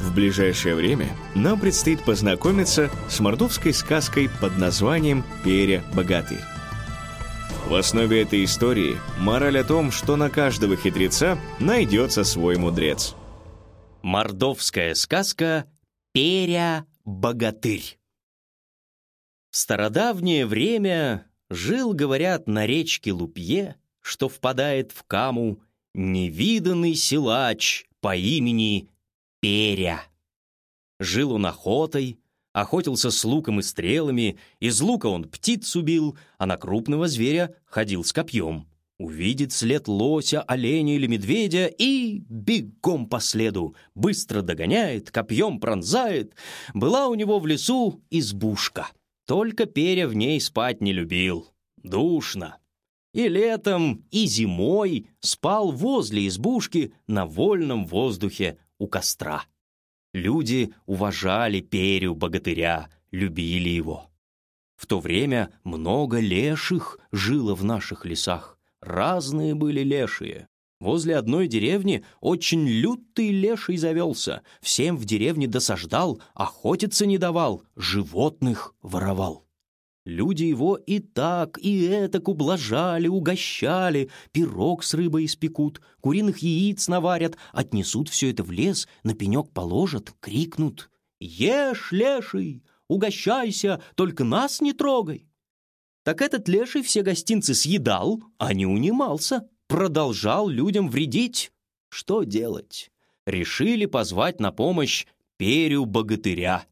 В ближайшее время нам предстоит познакомиться с мордовской сказкой под названием «Перья-богатырь». В основе этой истории мораль о том, что на каждого хитреца найдется свой мудрец. Мордовская сказка «Перя-богатырь». В стародавнее время жил, говорят, на речке Лупье, что впадает в Каму, невиданный силач по имени Перя. Жил он охотой, охотился с луком и стрелами, из лука он птиц убил, а на крупного зверя ходил с копьем. Увидит след лося, оленя или медведя и бегом по следу, быстро догоняет, копьем пронзает. Была у него в лесу избушка, только перья в ней спать не любил. Душно. И летом, и зимой спал возле избушки на вольном воздухе у костра. Люди уважали Перю богатыря, любили его. В то время много леших жило в наших лесах. Разные были лешие. Возле одной деревни очень лютый леший завелся. Всем в деревне досаждал, охотиться не давал, животных воровал. Люди его и так, и этак ублажали, угощали, пирог с рыбой испекут, куриных яиц наварят, отнесут все это в лес, на пенек положат, крикнут «Ешь, леший, угощайся, только нас не трогай!» Так этот леший все гостинцы съедал, а не унимался, продолжал людям вредить. Что делать? Решили позвать на помощь перю богатыря.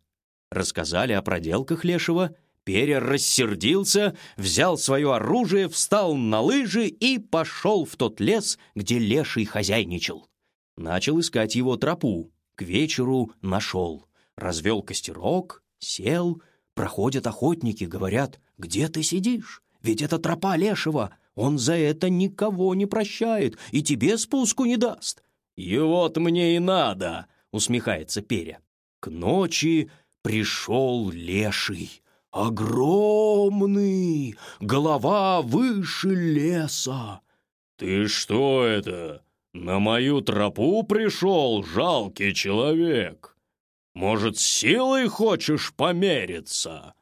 Рассказали о проделках лешего Перья рассердился, взял свое оружие, встал на лыжи и пошел в тот лес, где леший хозяйничал. Начал искать его тропу. К вечеру нашел. Развел костерок, сел. Проходят охотники, говорят, «Где ты сидишь? Ведь это тропа лешего. Он за это никого не прощает и тебе спуску не даст». «Его-то мне и надо», — усмехается Перя. К ночи пришел леший огромный, голова выше леса. «Ты что это, на мою тропу пришел, жалкий человек? Может, силой хочешь помериться?»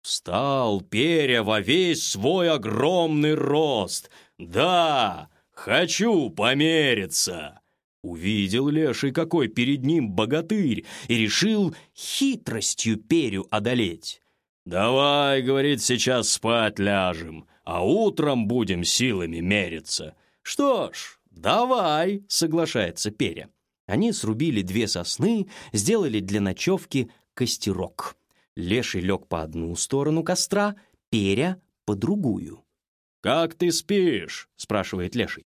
Встал перья во весь свой огромный рост. «Да, хочу помериться!» Увидел леший, какой перед ним богатырь, и решил хитростью перью одолеть. «Давай, — говорит, — сейчас спать ляжем, а утром будем силами мериться». «Что ж, давай, — соглашается Перя. Они срубили две сосны, сделали для ночевки костерок. Леший лег по одну сторону костра, Перя — по другую. «Как ты спишь?» — спрашивает Леший.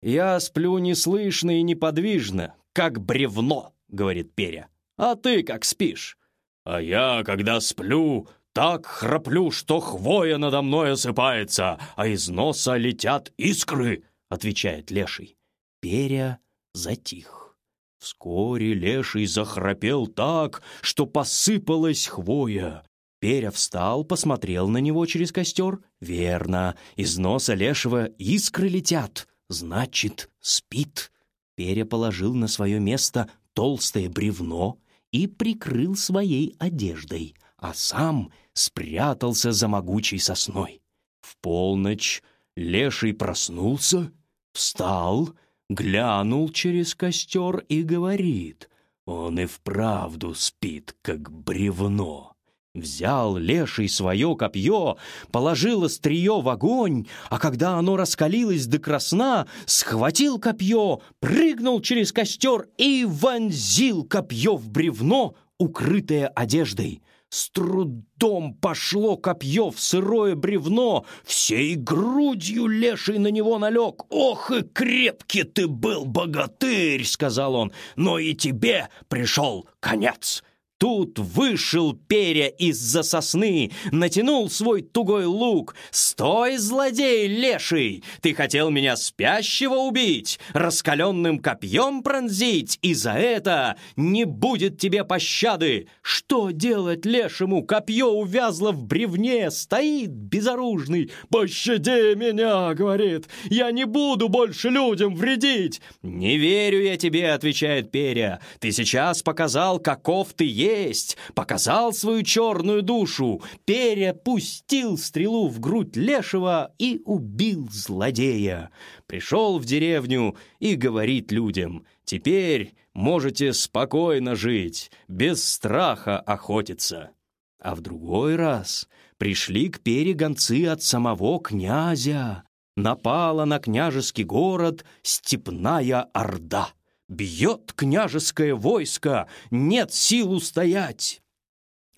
«Я сплю неслышно и неподвижно, как бревно», — говорит Перя. «А ты как спишь?» «А я, когда сплю, так храплю, что хвоя надо мной осыпается, а из носа летят искры», — отвечает леший. Перя затих. Вскоре леший захрапел так, что посыпалась хвоя. Перя встал, посмотрел на него через костер. Верно, из носа лешего искры летят, значит, спит. Перя положил на свое место толстое бревно и прикрыл своей одеждой — а сам спрятался за могучей сосной. В полночь леший проснулся, встал, глянул через костер и говорит, Он и вправду спит, как бревно. Взял леший свое копье, положил острие в огонь, а когда оно раскалилось до красна, схватил копье, прыгнул через костер и вонзил копье в бревно, укрытое одеждой. С трудом пошло копье в сырое бревно, всей грудью леший на него налег. «Ох и крепкий ты был, богатырь!» — сказал он. «Но и тебе пришел конец!» Тут вышел перья из-за сосны, натянул свой тугой лук. «Стой, злодей леший! Ты хотел меня спящего убить, раскаленным копьем пронзить, и за это не будет тебе пощады! Что делать лешему? Копье увязло в бревне, стоит безоружный. «Пощади меня!» — говорит. «Я не буду больше людям вредить!» «Не верю я тебе!» — отвечает перья. «Ты сейчас показал, каков ты есть!» Есть, показал свою черную душу, перепустил стрелу в грудь лешего и убил злодея. Пришел в деревню и говорит людям, «Теперь можете спокойно жить, без страха охотиться». А в другой раз пришли к Пере гонцы от самого князя. Напала на княжеский город степная орда. Бьет княжеское войско, нет сил устоять.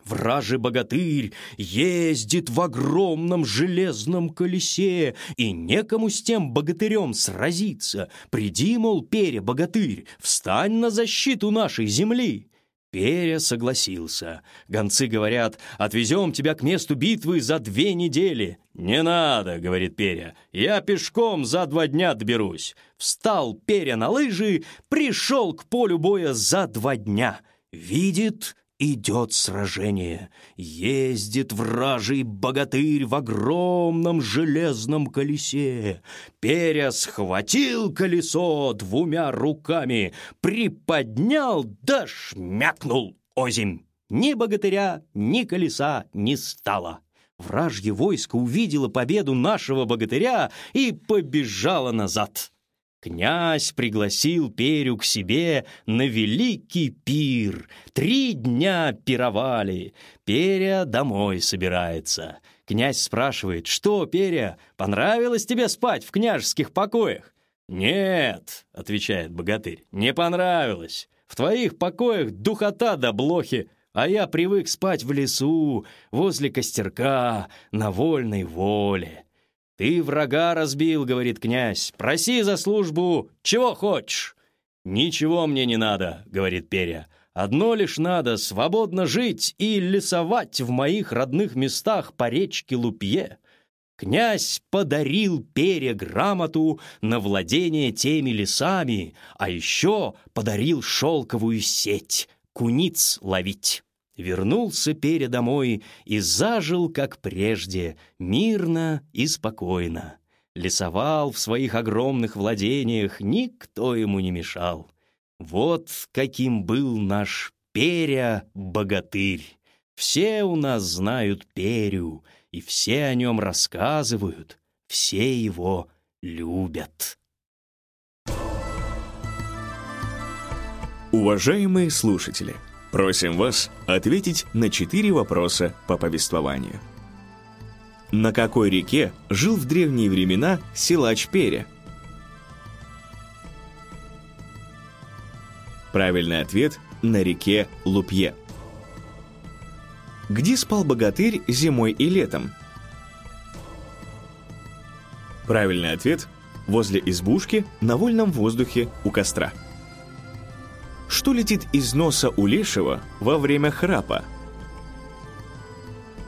Вражий богатырь ездит в огромном железном колесе, и некому с тем богатырем сразиться. Приди, мол, пере, богатырь, встань на защиту нашей земли. Перя согласился. Гонцы говорят, отвезем тебя к месту битвы за две недели. «Не надо», — говорит Перя, — «я пешком за два дня доберусь». Встал Перя на лыжи, пришел к полю боя за два дня. Видит, идет сражение. Ездит вражий богатырь в огромном железном колесе. Перя схватил колесо двумя руками, приподнял да шмякнул озимь. Ни богатыря, ни колеса не стало. Вражье войско увидело победу нашего богатыря и побежало назад. Князь пригласил Перю к себе на великий пир. Три дня пировали. Перя домой собирается. Князь спрашивает, что, Перя, понравилось тебе спать в княжеских покоях? «Нет», — отвечает богатырь, — «не понравилось. В твоих покоях духота да блохи, а я привык спать в лесу, возле костерка, на вольной воле». «Ты врага разбил», — говорит князь. «Проси за службу, чего хочешь». «Ничего мне не надо», — говорит Перя. «Одно лишь надо — свободно жить и лесовать в моих родных местах по речке Лупье». Князь подарил Пере грамоту на владение теми лесами, а еще подарил шелковую сеть — куниц ловить. Вернулся Пере домой и зажил, как прежде, мирно и спокойно. Лесовал в своих огромных владениях, никто ему не мешал. Вот каким был наш Перя-богатырь. Все у нас знают Перю, и все о нем рассказывают, все его любят. Уважаемые слушатели! Просим вас ответить на четыре вопроса по повествованию. На какой реке жил в древние времена силач Перя? Правильный ответ – на реке Лупье. Где спал богатырь зимой и летом? Правильный ответ – возле избушки на вольном воздухе у костра. Что летит из носа у лешего во время храпа?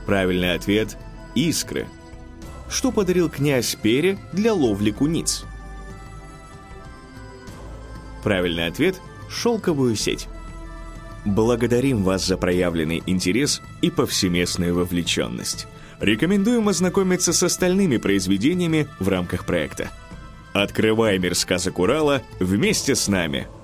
Правильный ответ – искры. Что подарил князь Пере для ловли куниц? Правильный ответ – шелковую сеть. Благодарим вас за проявленный интерес и повсеместную вовлеченность. Рекомендуем ознакомиться с остальными произведениями в рамках проекта. Открывай мир сказок Урала вместе с нами –